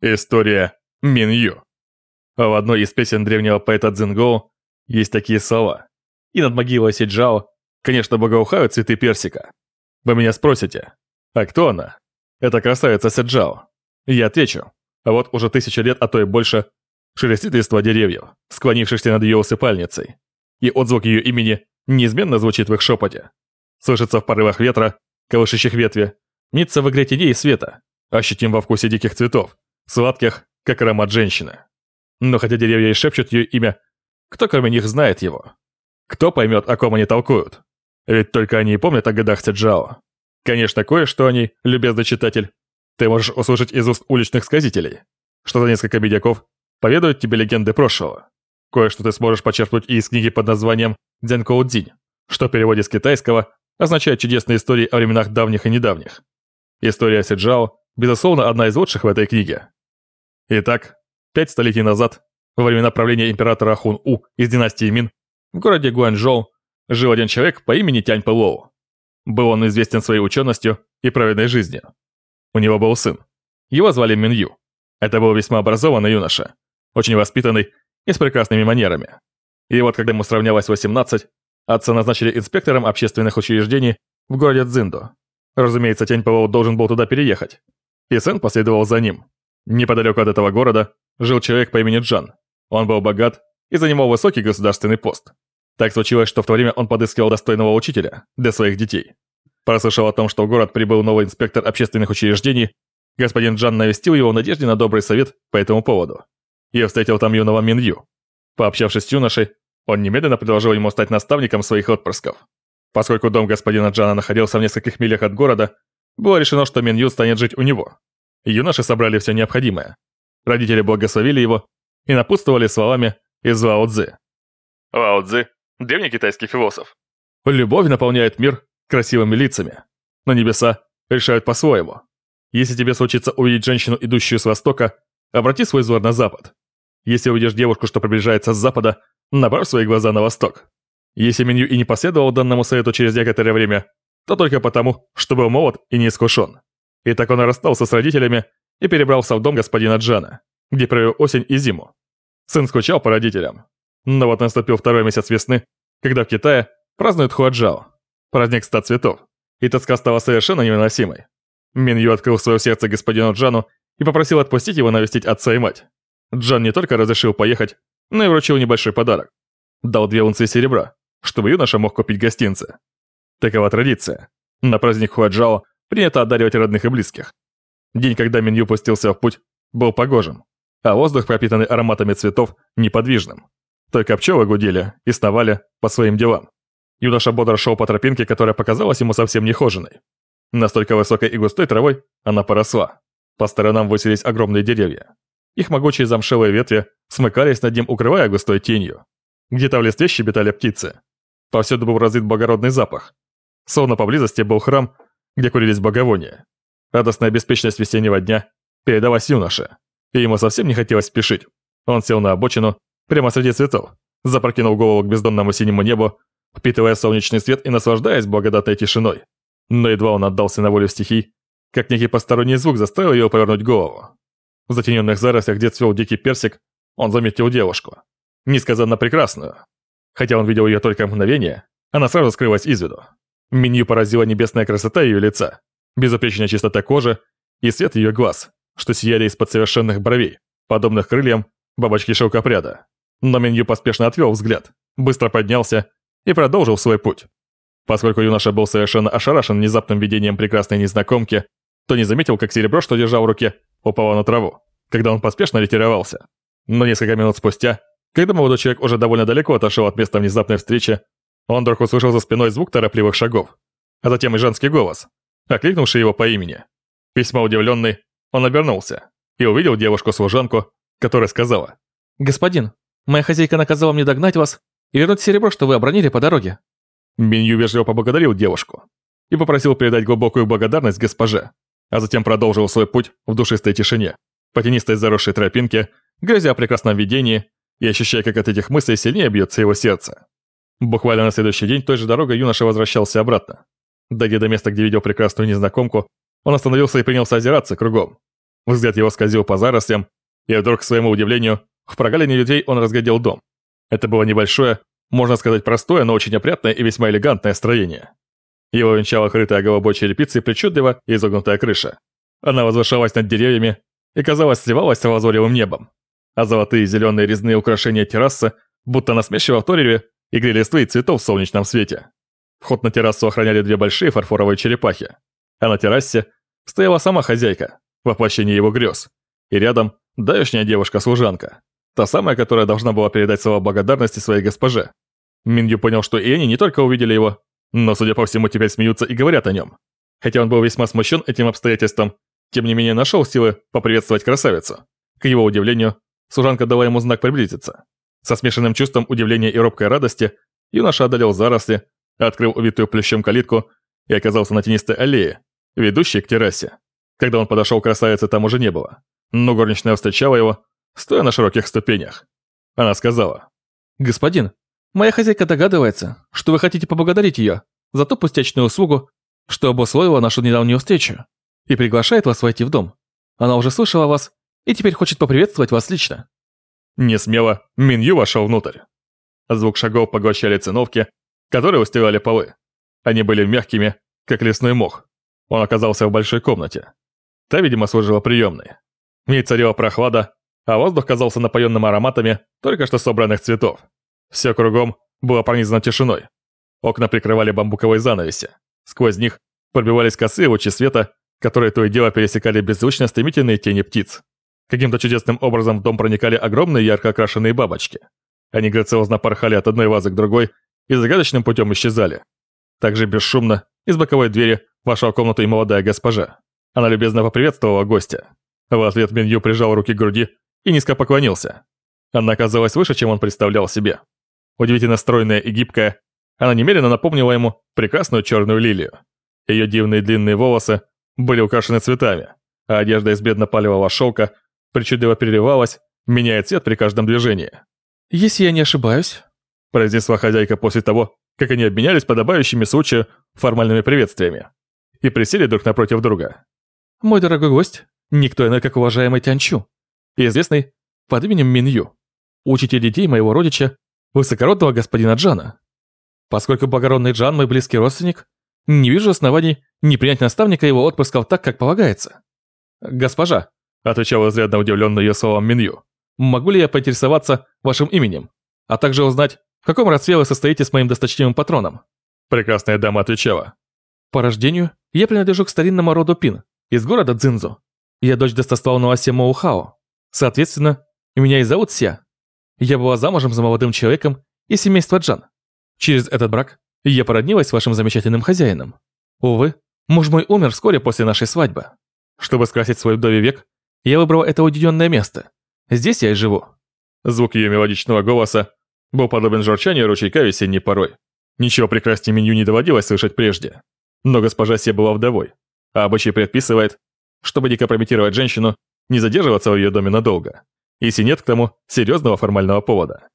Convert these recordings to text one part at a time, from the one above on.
История Минью. В одной из песен древнего поэта Цзингоу есть такие слова. И над могилой Сиджао, конечно, благоухают цветы персика. Вы меня спросите, а кто она? Это красавица Сиджао. Я отвечу, а вот уже тысяча лет, а то и больше, шелестит листва деревьев, склонившихся над ее усыпальницей. И отзвук ее имени неизменно звучит в их шепоте. Слышится в порывах ветра, колышащих ветви, мнится в игре теней и света, ощутим во вкусе диких цветов, сладких, как аромат женщины. Но хотя деревья и шепчут ее имя, кто кроме них знает его? Кто поймет, о ком они толкуют? Ведь только они и помнят о годах Цзяо. Конечно, кое-что о ней, любезный читатель, ты можешь услышать из уст уличных сказителей, что за несколько медяков поведают тебе легенды прошлого. Кое-что ты сможешь почерпнуть и из книги под названием «Дзянкоу Дзинь», что в переводе с китайского означает чудесные истории о временах давних и недавних. История Сиджао, безусловно, одна из лучших в этой книге. Итак, пять столетий назад, во времена правления императора Хун-У из династии Мин, в городе Гуанчжоу жил один человек по имени Тянь Пэлоу. Был он известен своей ученостью и праведной жизнью. У него был сын. Его звали Мин Ю. Это был весьма образованный юноша, очень воспитанный и с прекрасными манерами. И вот когда ему сравнялось 18, отца назначили инспектором общественных учреждений в городе Цзинду. Разумеется, Тянь Пэлоу должен был туда переехать. И сын последовал за ним. Неподалеку от этого города жил человек по имени Джан. Он был богат и занимал высокий государственный пост. Так случилось, что в то время он подыскивал достойного учителя для своих детей. Прослышал о том, что в город прибыл новый инспектор общественных учреждений, господин Джан навестил его в надежде на добрый совет по этому поводу. И встретил там юного Минью. Пообщавшись с юношей, он немедленно предложил ему стать наставником своих отпрысков. Поскольку дом господина Джана находился в нескольких милях от города, было решено, что Минью станет жить у него. Юноши собрали все необходимое. Родители благословили его и напутствовали словами из Лао Цзы. Лао Цзы – древний китайский философ. Любовь наполняет мир красивыми лицами, но небеса решают по-своему. Если тебе случится увидеть женщину, идущую с востока, обрати свой взор на запад. Если увидишь девушку, что приближается с запада, направь свои глаза на восток. Если меню и не последовал данному совету через некоторое время, то только потому, что был молод и неискушен. И так он расстался с родителями и перебрался в дом господина Джана, где провел осень и зиму. Сын скучал по родителям. Но вот наступил второй месяц весны, когда в Китае празднуют Хуаджао, праздник ста цветов, и тоска стала совершенно невыносимой. Мин Ю открыл свое сердце господину Джану и попросил отпустить его навестить отца и мать. Джан не только разрешил поехать, но и вручил небольшой подарок. Дал две унции серебра, чтобы юноша мог купить гостинцы. Такова традиция. На праздник Хуаджао принято одаривать родных и близких. День, когда Минью пустился в путь, был погожим, а воздух, пропитанный ароматами цветов, неподвижным. Только пчелы гудели и сновали по своим делам. Юноша бодро шел по тропинке, которая показалась ему совсем нехоженной. Настолько высокой и густой травой она поросла. По сторонам высились огромные деревья. Их могучие замшелые ветви смыкались над ним, укрывая густой тенью. Где-то в листве щебетали птицы. Повсюду был разлит благородный запах. Словно поблизости был храм, где курились благовония. Радостная беспечность весеннего дня передалась юноше, и ему совсем не хотелось спешить. Он сел на обочину, прямо среди цветов, запрокинул голову к бездонному синему небу, впитывая солнечный свет и наслаждаясь благодатной тишиной. Но едва он отдался на волю стихий, как некий посторонний звук заставил его повернуть голову. В затененных зарослях, где цвел дикий персик, он заметил девушку. Несказанно прекрасную. Хотя он видел ее только мгновение, она сразу скрылась из виду. Минью поразила небесная красота ее лица, безупречная чистота кожи и свет ее глаз, что сияли из-под совершенных бровей, подобных крыльям бабочки шелкопряда. Но Минью поспешно отвел взгляд, быстро поднялся и продолжил свой путь. Поскольку юноша был совершенно ошарашен внезапным видением прекрасной незнакомки, то не заметил, как серебро, что держал в руке, упало на траву, когда он поспешно ретировался. Но несколько минут спустя, когда молодой человек уже довольно далеко отошел от места внезапной встречи, он вдруг услышал за спиной звук торопливых шагов, а затем и женский голос, окликнувший его по имени. Весьма удивленный, он обернулся и увидел девушку-служанку, которая сказала. «Господин, моя хозяйка наказала мне догнать вас и вернуть серебро, что вы обронили по дороге». Минью вежливо поблагодарил девушку и попросил передать глубокую благодарность госпоже, а затем продолжил свой путь в душистой тишине, по тенистой заросшей тропинке, грязя о прекрасном видении и ощущая, как от этих мыслей сильнее бьется его сердце. Буквально на следующий день той же дорогой юноша возвращался обратно. Дойдя до места, где видел прекрасную незнакомку, он остановился и принялся озираться кругом. Взгляд его скользил по зарослям, и вдруг, к своему удивлению, в прогалине людей он разглядел дом. Это было небольшое, можно сказать простое, но очень опрятное и весьма элегантное строение. Его венчала крытая голубой черепицей причудливо изогнутая крыша. Она возвышалась над деревьями и, казалось, сливалась с лазоревым небом. А золотые и зеленые резные украшения террасы будто насмешиво вторили игре листвы и цветов в солнечном свете. Вход на террасу охраняли две большие фарфоровые черепахи. А на террасе стояла сама хозяйка, воплощение его грез. И рядом давешняя девушка-служанка. Та самая, которая должна была передать слова благодарности своей госпоже. Мингю понял, что и они не только увидели его, но, судя по всему, теперь смеются и говорят о нем. Хотя он был весьма смущен этим обстоятельством, тем не менее нашел силы поприветствовать красавицу. К его удивлению, служанка дала ему знак приблизиться. Со смешанным чувством удивления и робкой радости юноша одолел заросли, открыл увитую плющом калитку и оказался на тенистой аллее, ведущей к террасе. Когда он подошел, красавицы там уже не было, но горничная встречала его, стоя на широких ступенях. Она сказала, «Господин, моя хозяйка догадывается, что вы хотите поблагодарить ее за ту пустячную услугу, что обусловила нашу недавнюю встречу, и приглашает вас войти в дом. Она уже слышала вас и теперь хочет поприветствовать вас лично». Не смело, Минью вошел внутрь. Звук шагов поглощали циновки, которые устилали полы. Они были мягкими, как лесной мох. Он оказался в большой комнате. Та, видимо, служила приемной. В ней царила прохлада, а воздух казался напоенным ароматами только что собранных цветов. Все кругом было пронизано тишиной. Окна прикрывали бамбуковые занавеси. Сквозь них пробивались косые лучи света, которые то и дело пересекали беззвучно стремительные тени птиц. Каким-то чудесным образом в дом проникали огромные ярко окрашенные бабочки. Они грациозно порхали от одной вазы к другой и загадочным путем исчезали. Также бесшумно из боковой двери вошла в комнату и молодая госпожа. Она любезно поприветствовала гостя. В ответ Минью прижал руки к груди и низко поклонился. Она оказалась выше, чем он представлял себе. Удивительно стройная и гибкая, она немедленно напомнила ему прекрасную черную лилию. Ее дивные длинные волосы были украшены цветами, а одежда из бедно-палевого шелка причудливо переливалась, меняя цвет при каждом движении. «Если я не ошибаюсь», – произнесла хозяйка после того, как они обменялись подобающими случаю формальными приветствиями и присели друг напротив друга. «Мой дорогой гость, никто иной, как уважаемый Тянчу, известный под именем Минью, учитель детей моего родича, высокородного господина Джана. Поскольку благородный Джан мой близкий родственник, не вижу оснований не принять наставника его отпрысков так, как полагается. Госпожа, отвечал изрядно удивленный ее словам Минью, могу ли я поинтересоваться вашим именем, а также узнать, в каком родстве вы состоите с моим досточтимым патроном? Прекрасная дама отвечала. По рождению я принадлежу к старинному роду Пин, из города Цзинзу. Я дочь достославного Сема Ухао. Соответственно, меня и зовут Ся. Я была замужем за молодым человеком из семейства Джан. Через этот брак я породнилась с вашим замечательным хозяином. Увы, муж мой умер вскоре после нашей свадьбы. Чтобы скрасить свой вдовий век, я выбрал это уединенное место. Здесь я и живу». Звук ее мелодичного голоса был подобен журчанию ручейка весенней порой. Ничего прекраснее меню не доводилось слышать прежде. Но госпожа Се была вдовой, а обычай предписывает, чтобы не компрометировать женщину, не задерживаться в ее доме надолго, если нет к тому серьезного формального повода.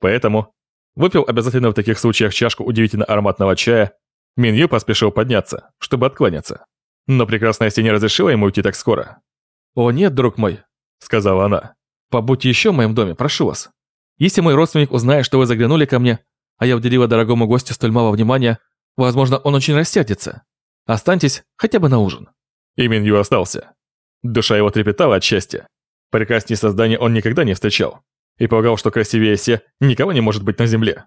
Поэтому выпил обязательно в таких случаях чашку удивительно ароматного чая, Минью поспешил подняться, чтобы откланяться. Но прекрасная Се не разрешила ему уйти так скоро. «О нет, друг мой», — сказала она. «Побудьте еще в моем доме, прошу вас. Если мой родственник узнает, что вы заглянули ко мне, а я уделила дорогому гостю столь мало внимания, возможно, он очень рассердится. Останьтесь хотя бы на ужин». И Минью остался. Душа его трепетала от счастья. Прекраснее создания он никогда не встречал. И полагал, что красивее Се никого не может быть на земле.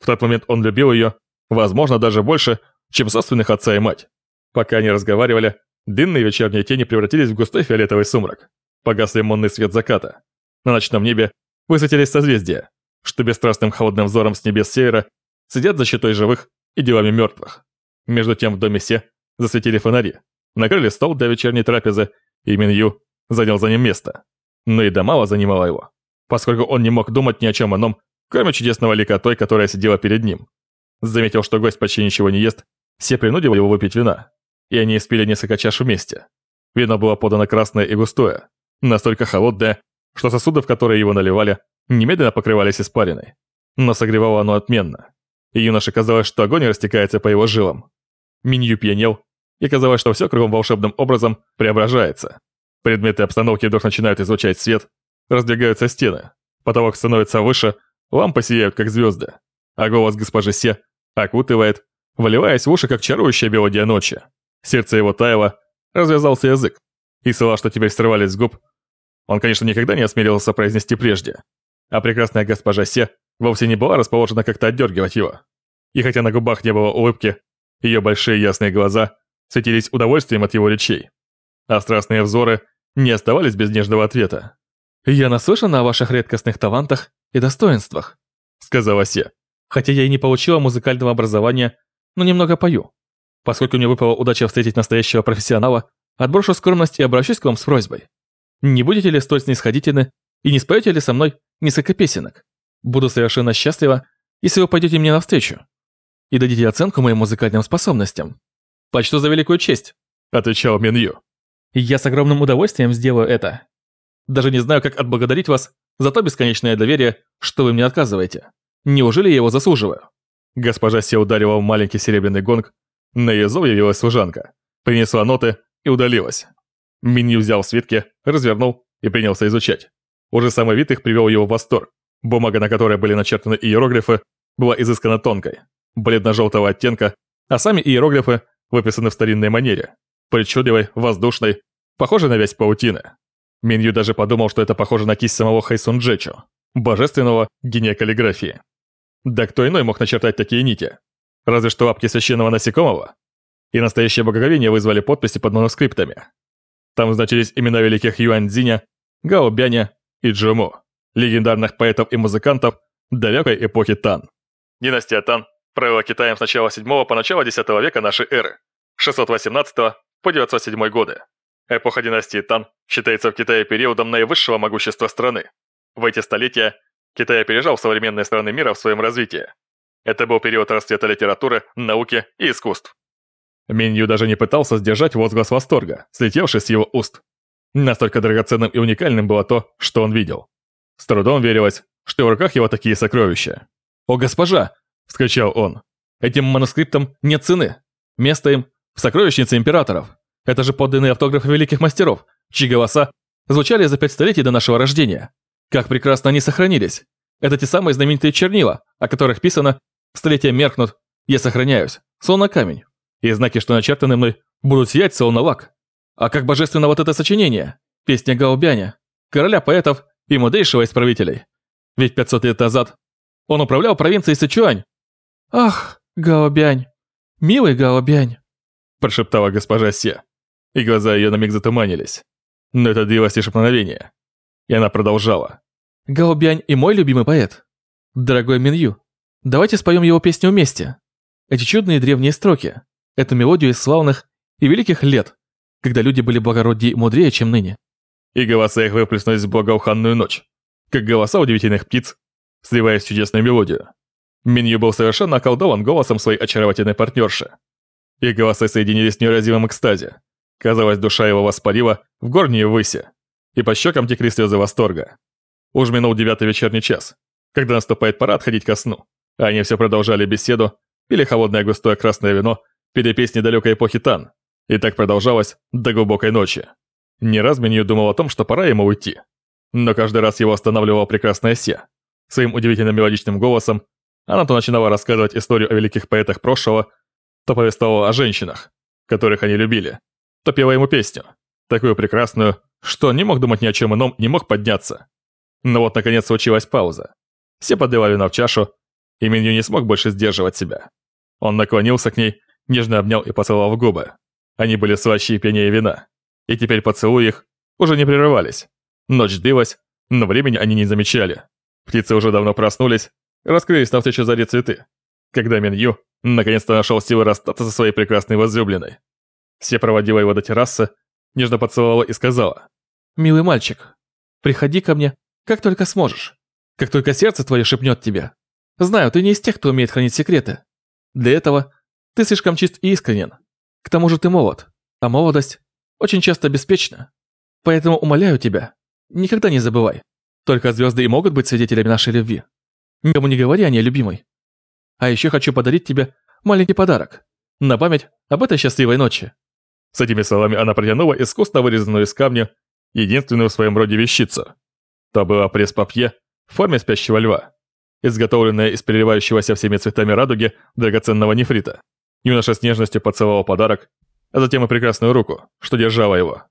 В тот момент он любил ее, возможно, даже больше, чем собственных отца и мать. Пока они разговаривали, длинные вечерние тени превратились в густой фиолетовый сумрак. Погас лимонный свет заката. На ночном небе высветились созвездия, что бесстрастным холодным взором с небес севера сидят за щитой живых и делами мертвых. Между тем в доме Се засветили фонари, накрыли стол для вечерней трапезы, и Минью занял за ним место. Но и мало занимала его, поскольку он не мог думать ни о чем ином, кроме чудесного лика той, которая сидела перед ним. Заметил, что гость почти ничего не ест, все принудил его выпить вина, и они испили несколько чаш вместе. Вино было подано красное и густое, настолько холодное, что сосуды, в которые его наливали, немедленно покрывались испариной. Но согревало оно отменно, и юноше казалось, что огонь растекается по его жилам. Минью пьянел, и казалось, что все кругом волшебным образом преображается. Предметы обстановки вдруг начинают излучать свет, раздвигаются стены, потолок становится выше, лампы сияют как звезды, а голос госпожи Се окутывает, выливаясь в уши, как чарующая мелодия ночи. Сердце его таяло, развязался язык, и слова, что теперь срывались с губ, он, конечно, никогда не осмеливался произнести прежде. А прекрасная госпожа Се вовсе не была расположена как-то отдергивать его. И хотя на губах не было улыбки, ее большие ясные глаза светились удовольствием от его речей. А страстные взоры не оставались без нежного ответа. «Я наслышана о ваших редкостных талантах и достоинствах», — сказала Се. «Хотя я и не получила музыкального образования, но немного пою. Поскольку мне выпала удача встретить настоящего профессионала, отброшу скромность и обращусь к вам с просьбой. Не будете ли столь снисходительны и не споете ли со мной несколько песенок? Буду совершенно счастлива, если вы пойдете мне навстречу и дадите оценку моим музыкальным способностям. Почту за великую честь, отвечал Минью. Я с огромным удовольствием сделаю это. Даже не знаю, как отблагодарить вас за то бесконечное доверие, что вы мне отказываете. Неужели я его заслуживаю? Госпожа Се ударила в маленький серебряный гонг, на ее зов явилась служанка, принесла ноты и удалилась. Минью взял свитки, развернул и принялся изучать. Уже самый вид их привел его в восторг. Бумага, на которой были начертаны иероглифы, была изысканно тонкой, бледно-желтого оттенка, а сами иероглифы выписаны в старинной манере, причудливой, воздушной, похожей на вязь паутины. Минью даже подумал, что это похоже на кисть самого Хайсун Джечу, божественного гения каллиграфии. Да кто иной мог начертать такие нити? Разве что лапки священного насекомого? И настоящее благоговение вызвали подписи под манускриптами. Там значились имена великих Юань Цзиня, Гао Бяня и Джуму, легендарных поэтов и музыкантов далекой эпохи Тан. Династия Тан правила Китаем с начала 7 по начало 10 века нашей эры, 618 по 907 годы. Эпоха династии Тан считается в Китае периодом наивысшего могущества страны. В эти столетия Китай опережал современные страны мира в своем развитии. Это был период расцвета литературы, науки и искусств. Минью даже не пытался сдержать возглас восторга, слетевший с его уст. Настолько драгоценным и уникальным было то, что он видел. С трудом верилось, что в руках его такие сокровища. «О, госпожа!» – вскричал он. «Этим манускриптам нет цены. Место им в сокровищнице императоров. Это же подлинные автографы великих мастеров, чьи голоса звучали за пять столетий до нашего рождения. Как прекрасно они сохранились. Это те самые знаменитые чернила, о которых писано «Столетия меркнут, я сохраняюсь, словно камень» и знаки, что начертаны мной, будут сиять словно лак. А как божественно вот это сочинение, песня Гаобяня, короля поэтов и мудрейшего из правителей. Ведь 500 лет назад он управлял провинцией Сычуань. «Ах, Гаобянь, милый Гаобянь», прошептала госпожа Се, и глаза ее на миг затуманились. Но это длилось лишь мгновение. И она продолжала. «Гаобянь и мой любимый поэт. Дорогой Минью, давайте споем его песню вместе. Эти чудные древние строки, эту мелодию из славных и великих лет, когда люди были благороднее и мудрее, чем ныне. И голоса их выплеснулись в благоуханную ночь, как голоса удивительных птиц, сливаясь в чудесную мелодию. Минью был совершенно околдован голосом своей очаровательной партнерши. Их голоса соединились в неразимом экстазе. Казалось, душа его воспарила в горние выси, и по щекам текли слезы восторга. Уж минул девятый вечерний час, когда наступает пора отходить ко сну, они все продолжали беседу, пили холодное густое красное вино перепесни далекой эпохи Тан. И так продолжалось до глубокой ночи. Не раз Минью думал о том, что пора ему уйти. Но каждый раз его останавливала прекрасная Се. Своим удивительно мелодичным голосом она то начинала рассказывать историю о великих поэтах прошлого, то повествовала о женщинах, которых они любили, то пела ему песню, такую прекрасную, что не мог думать ни о чем ином, не мог подняться. Но вот наконец случилась пауза. Все подливали вина в чашу, и Минью не смог больше сдерживать себя. Он наклонился к ней нежно обнял и поцеловал губы. Они были слаще и пьянее вина. И теперь поцелуи их уже не прерывались. Ночь длилась, но времени они не замечали. Птицы уже давно проснулись, раскрылись навстречу заре цветы. Когда Минью наконец-то нашел силы расстаться со своей прекрасной возлюбленной. Все проводила его до террасы, нежно поцеловала и сказала. «Милый мальчик, приходи ко мне, как только сможешь. Как только сердце твое шепнет тебе. Знаю, ты не из тех, кто умеет хранить секреты. Для этого ты слишком чист и искренен. К тому же ты молод, а молодость очень часто беспечна. Поэтому умоляю тебя, никогда не забывай. Только звезды и могут быть свидетелями нашей любви. Никому не говори о ней, любимой. А еще хочу подарить тебе маленький подарок. На память об этой счастливой ночи». С этими словами она протянула искусно вырезанную из камня единственную в своем роде вещицу. То было пресс-папье в форме спящего льва, изготовленное из переливающегося всеми цветами радуги драгоценного нефрита. Юноша с нежностью поцеловал подарок, а затем и прекрасную руку, что держала его.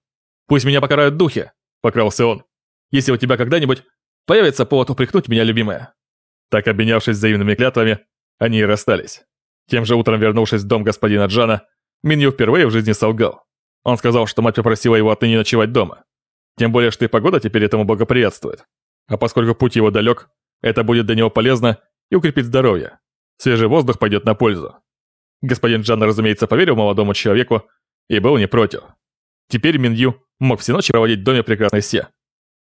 «Пусть меня покарают духи!» – покрался он. «Если у тебя когда-нибудь появится повод упрекнуть меня, любимая». Так, обменявшись взаимными клятвами, они и расстались. Тем же утром, вернувшись в дом господина Джана, Минью впервые в жизни солгал. Он сказал, что мать попросила его отныне ночевать дома. Тем более, что и погода теперь этому благоприятствует. А поскольку путь его далек, это будет для него полезно и укрепит здоровье. Свежий воздух пойдет на пользу. Господин Джан, разумеется, поверил молодому человеку и был не против. Теперь Минью мог все ночи проводить в доме прекрасной Се.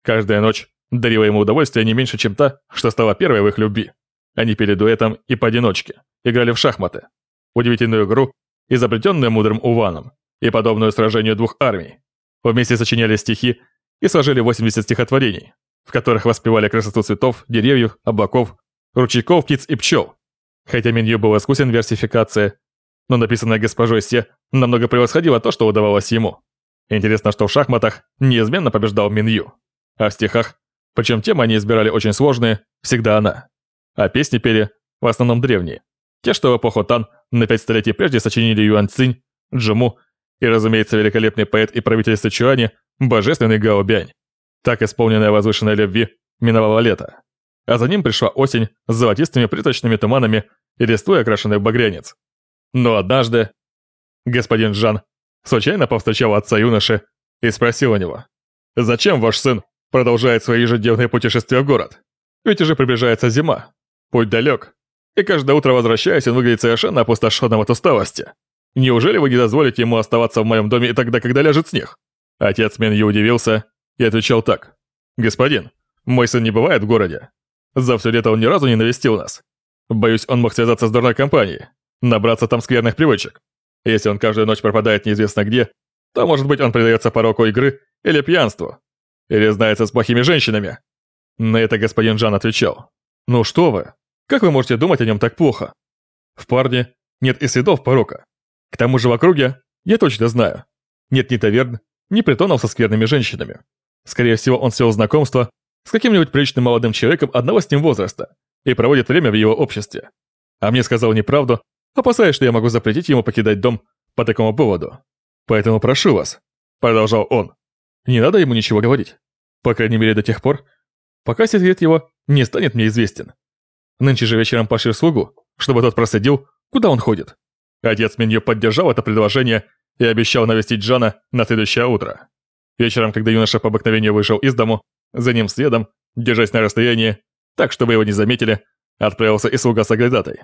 Каждая ночь дарила ему удовольствие не меньше, чем та, что стала первой в их любви. Они пели дуэтом и поодиночке, играли в шахматы. Удивительную игру, изобретенную мудрымУваном, и подобную сражению двух армий. Вместе сочиняли стихи и сложили 80 стихотворений, в которых воспевали красоту цветов, деревьев, облаков, ручейков, птиц и пчел. Хотя Минью был искусен в версификации, но написанное госпожой Се намного превосходило то, что удавалось ему. Интересно, что в шахматах неизменно побеждал Минью, а в стихах, причем темы они избирали очень сложные, всегда она. А песни пели в основном древние. Те, что в эпоху Тан на пять столетий прежде сочинили Юань Цинь, Джиму и, разумеется, великолепный поэт и правитель Сычуани, божественный Гао Бянь. Так исполненная возвышенной любви миновала лето. А за ним пришла осень с золотистыми приточными туманами и листвой окрашенной в багрянец. Но однажды господин Жан случайно повстречал отца юноши и спросил у него, «Зачем ваш сын продолжает свои ежедневные путешествия в город? Ведь уже приближается зима, путь далек, и каждое утро возвращаясь, он выглядит совершенно опустошенным от усталости. Неужели вы не дозволите ему оставаться в моем доме и тогда, когда ляжет снег?» Отец Менью удивился и отвечал так. «Господин, мой сын не бывает в городе. За все лето он ни разу не навестил нас. Боюсь, он мог связаться с дурной компанией, набраться там скверных привычек. Если он каждую ночь пропадает неизвестно где, то, может быть, он предается пороку игры или пьянству, или знается с плохими женщинами». На это господин Жан отвечал. «Ну что вы, как вы можете думать о нем так плохо? В парне нет и следов порока. К тому же в округе, я точно знаю, нет ни таверн, ни притонов со скверными женщинами. Скорее всего, он свел знакомство с каким-нибудь приличным молодым человеком одного с ним возраста и проводит время в его обществе. А мне сказал неправду, опасаясь, что я могу запретить ему покидать дом по такому поводу. Поэтому прошу вас, продолжал он, не надо ему ничего говорить. По крайней мере до тех пор, пока секрет его не станет мне известен. Нынче же вечером пошлю слугу, чтобы тот проследил, куда он ходит. Отец Минью поддержал это предложение и обещал навестить Джана на следующее утро. Вечером, когда юноша по обыкновению вышел из дому, за ним следом, держась на расстоянии, так, чтобы его не заметили, отправился и слуга с оглядатой.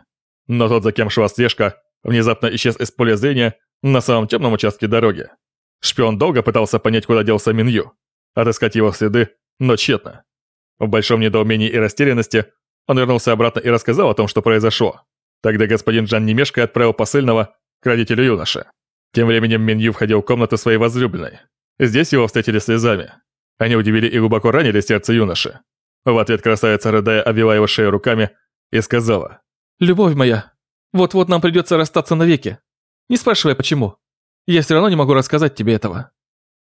Но тот, за кем шла слежка, внезапно исчез из поля зрения на самом темном участке дороги. Шпион долго пытался понять, куда делся Минью, отыскать его следы, но тщетно. В большом недоумении и растерянности он вернулся обратно и рассказал о том, что произошло. Тогда господин Джан немешко отправил посыльного к родителю юноши. Тем временем Минью входил в комнату своей возлюбленной. Здесь его встретили слезами. Они удивили и глубоко ранили сердце юноши. В ответ красавица, рыдая, обвела его шею руками и сказала. «Любовь моя, вот-вот нам придется расстаться навеки. Не спрашивай, почему. Я все равно не могу рассказать тебе этого.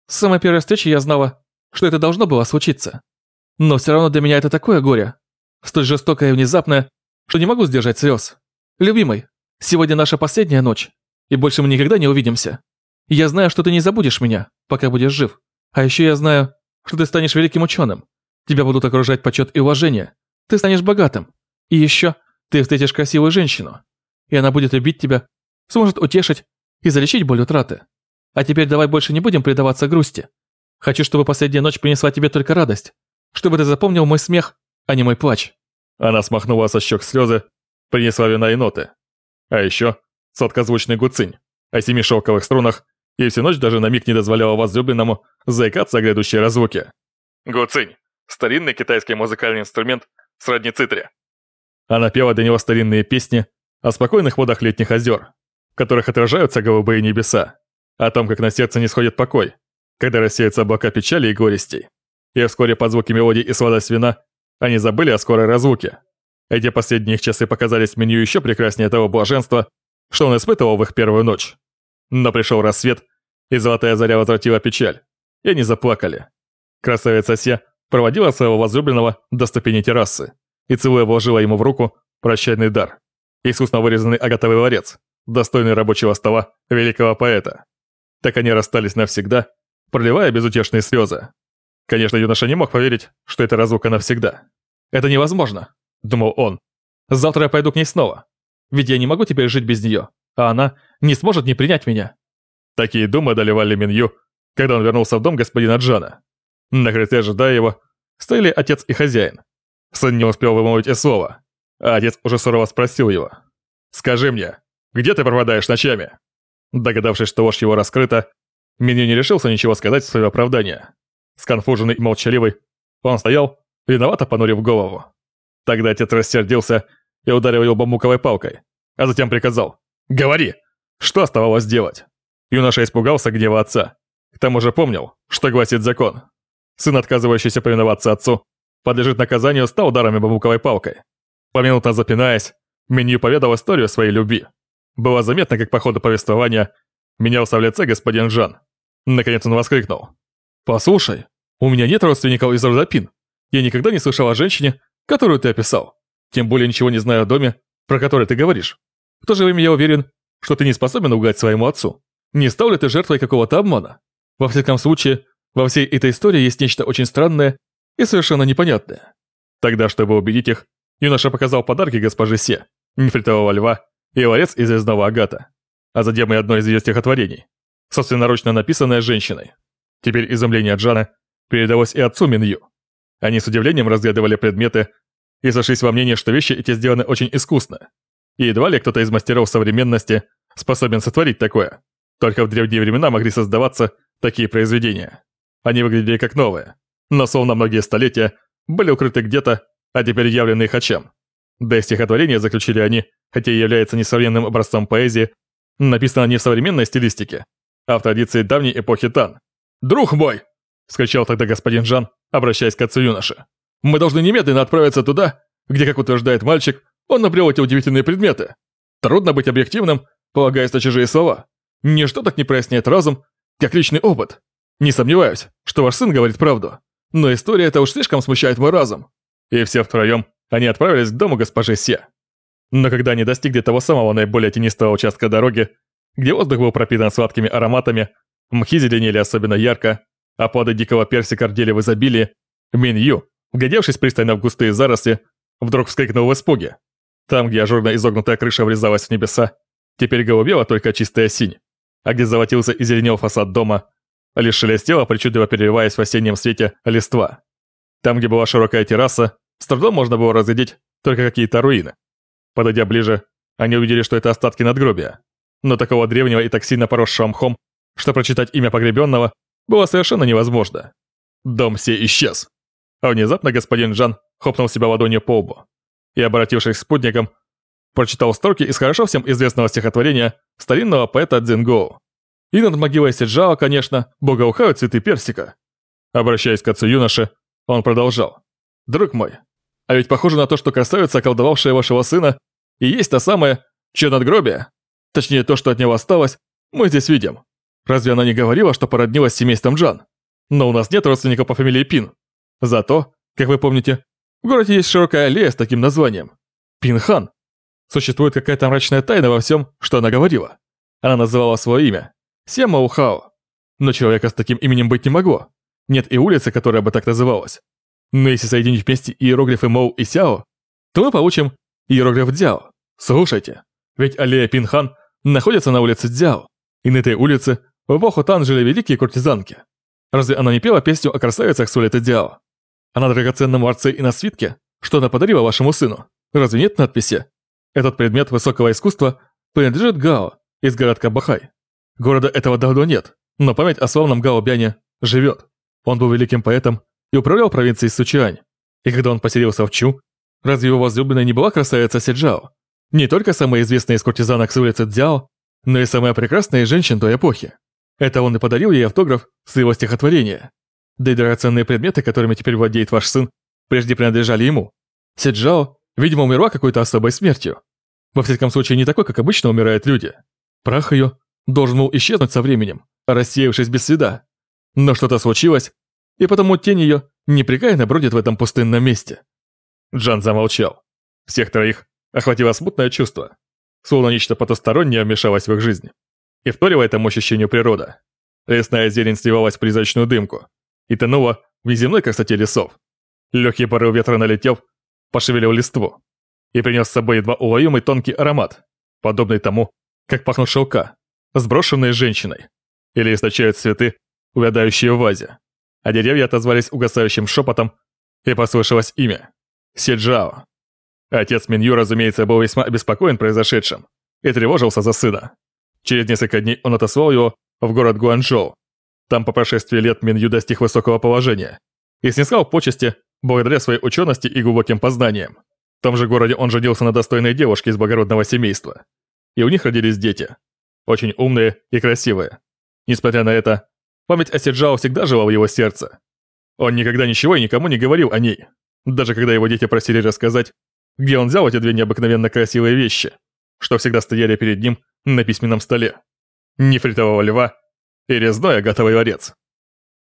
С самой первой встречи я знала, что это должно было случиться. Но все равно для меня это такое горе, столь жестокое и внезапное, что не могу сдержать слез. Любимый, сегодня наша последняя ночь, и больше мы никогда не увидимся. Я знаю, что ты не забудешь меня, пока будешь жив. А еще я знаю, что ты станешь великим ученым. Тебя будут окружать почет и уважение. Ты станешь богатым. И еще ты встретишь красивую женщину. И она будет любить тебя, сможет утешить и залечить боль утраты. А теперь давай больше не будем предаваться грусти. Хочу, чтобы последняя ночь принесла тебе только радость. Чтобы ты запомнил мой смех, а не мой плач». Она смахнула со щек слезы принесла вина и ноты. А еще сладкозвучный гуцинь о семи шелковых струнах и всю ночь даже на миг не дозволяла возлюбленному заикаться о грядущей разлуке. Гуцинь – старинный китайский музыкальный инструмент сродни цитре. Она пела для него старинные песни о спокойных водах летних озер, в которых отражаются голубые небеса, о том, как на сердце не сходит покой, когда рассеются облака печали и горестей. И вскоре под звуки мелодий и сладость вина они забыли о скорой разлуке, эти последние часы показались меню еще прекраснее того блаженства, что он испытывал в их первую ночь. Но пришел рассвет, и золотая заря возвратила печаль, и они заплакали. Красавица Се проводила своего возлюбленного до ступени террасы и, целуя, вложила ему в руку прощальный дар. Искусно вырезанный агатовый ларец, достойный рабочего стола великого поэта. Так они расстались навсегда, проливая безутешные слезы. Конечно, юноша не мог поверить, что это разлука навсегда. «Это невозможно», — думал он. «Завтра я пойду к ней снова. Ведь я не могу теперь жить без нее, а она не сможет не принять меня». Такие думы одолевали Минью, когда он вернулся в дом господина Джана. На крыльце, ожидая его, стояли отец и хозяин. Сын не успел вымолвить и слова, а отец уже сурово спросил его. «Скажи мне, где ты пропадаешь ночами?» Догадавшись, что ложь его раскрыта, Минью не решился ничего сказать в свое оправдание. Сконфуженный и молчаливый, он стоял, виновато понурив голову. Тогда отец рассердился и ударил его бамбуковой палкой, а затем приказал «Говори!» Что оставалось делать? Юноша испугался гнева отца. К тому же помнил, что гласит закон. Сын, отказывающийся повиноваться отцу, подлежит наказанию ста ударами бамбуковой палкой. Поминутно запинаясь, Меню поведал историю своей любви. Было заметно, как по ходу повествования менялся в лице господин Жан. Наконец он воскликнул. «Послушай, у меня нет родственников из Родопин. Я никогда не слышал о женщине, которую ты описал. Тем более ничего не знаю о доме, про который ты говоришь. В то же время я уверен, что ты не способен угадать своему отцу. Не стал ли ты жертвой какого-то обмана? Во всяком случае, во всей этой истории есть нечто очень странное и совершенно непонятное. Тогда, чтобы убедить их, юноша показал подарки госпоже Се, нефритового льва и ларец из звездного агата, а затем и одно из ее стихотворений, собственноручно написанное женщиной. Теперь изумление Джана передалось и отцу Минью. Они с удивлением разглядывали предметы и сошлись во мнении, что вещи эти сделаны очень искусно. И едва ли кто-то из мастеров современности способен сотворить такое. Только в древние времена могли создаваться такие произведения. Они выглядели как новые, но словно многие столетия были укрыты где-то, а теперь явлены их очам. Да и стихотворение заключили они, хотя и является несовременным образцом поэзии, написано не в современной стилистике, а в традиции давней эпохи Тан. «Друг мой!» – вскричал тогда господин Жан, обращаясь к отцу юноши. «Мы должны немедленно отправиться туда, где, как утверждает мальчик, он набрел эти удивительные предметы. Трудно быть объективным, полагаясь на чужие слова. Ничто так не проясняет разум, как личный опыт. Не сомневаюсь, что ваш сын говорит правду. Но история эта уж слишком смущает мой разум. И все втроем они отправились к дому госпожи Се. Но когда они достигли того самого наиболее тенистого участка дороги, где воздух был пропитан сладкими ароматами, мхи зеленели особенно ярко, а плоды дикого персика рдели в изобилии, Мин Ю, вглядевшись пристально в густые заросли, вдруг вскрикнул в испуге. Там, где ажурно изогнутая крыша врезалась в небеса, теперь голубела только чистая синь, а где золотился и зеленел фасад дома, лишь шелестело, причудливо переливаясь в осеннем свете, листва. Там, где была широкая терраса, с трудом можно было разглядеть только какие-то руины. Подойдя ближе, они увидели, что это остатки надгробия. Но такого древнего и так сильно поросшего мхом, что прочитать имя погребенного было совершенно невозможно. Дом все исчез. А внезапно господин Жан хлопнул себя ладонью по лбу и, обратившись к спутникам, прочитал строки из хорошо всем известного стихотворения старинного поэта Дзингоу. И над могилой Сиджао, конечно, благоухают цветы персика. Обращаясь к отцу юноши, он продолжал. «Друг мой, а ведь похоже на то, что красавица, околдовавшая вашего сына, и есть та самая, чье надгробие, точнее то, что от него осталось, мы здесь видим. Разве она не говорила, что породнилась с семейством Джан? Но у нас нет родственников по фамилии Пин. Зато, как вы помните, в городе есть широкая аллея с таким названием. Пинхан. Существует какая-то мрачная тайна во всем, что она говорила. Она называла свое имя. Сема Ухао. Но человека с таким именем быть не могло. Нет и улицы, которая бы так называлась. Но если соединить вместе иероглифы Моу и Сяо, то мы получим иероглиф Дзяо. Слушайте, ведь аллея Пинхан находится на улице Дзяо. И на этой улице в эпоху Тан жили великие куртизанки. Разве она не пела песню о красавицах с улицы Дзяо? А на драгоценном ларце и на свитке, что она подарила вашему сыну, разве нет надписи? Этот предмет высокого искусства принадлежит Гао из городка Бахай. Города этого давно нет, но память о славном Гао Бяне живет. Он был великим поэтом и управлял провинцией Сучуань. И когда он поселился в Чу, разве его возлюбленной не была красавица Сиджао? Не только самая известная из куртизанок с улицы Дзяо, но и самая прекрасная из женщин той эпохи. Это он и подарил ей автограф с его стихотворения. Да и драгоценные предметы, которыми теперь владеет ваш сын, прежде принадлежали ему. Сиджао Видимо, умерла какой-то особой смертью. Во всяком случае, не такой, как обычно умирают люди. Прах ее должен был исчезнуть со временем, рассеявшись без следа. Но что-то случилось, и потому тень ее непрекаянно бродит в этом пустынном месте. Джан замолчал. Всех троих охватило смутное чувство, словно нечто потустороннее вмешалось в их жизнь. И вторила этому ощущению природа. Лесная зелень сливалась в призрачную дымку и тонула в неземной красоте лесов. Легкий порыв ветра налетел, пошевелил листву и принес с собой едва уловимый тонкий аромат, подобный тому, как пахнут шелка, сброшенные женщиной, или источают цветы, увядающие в вазе. А деревья отозвались угасающим шепотом, и послышалось имя – Седжао. Отец Минью, разумеется, был весьма обеспокоен произошедшим и тревожился за сына. Через несколько дней он отослал его в город Гуанчжоу. Там по прошествии лет Минью достиг высокого положения и снискал почести благодаря своей учености и глубоким познаниям. В том же городе он женился на достойной девушке из благородного семейства. И у них родились дети. Очень умные и красивые. Несмотря на это, память о Сиджао всегда жила в его сердце. Он никогда ничего и никому не говорил о ней. Даже когда его дети просили рассказать, где он взял эти две необыкновенно красивые вещи, что всегда стояли перед ним на письменном столе. Нефритового льва и резной агатовый ларец.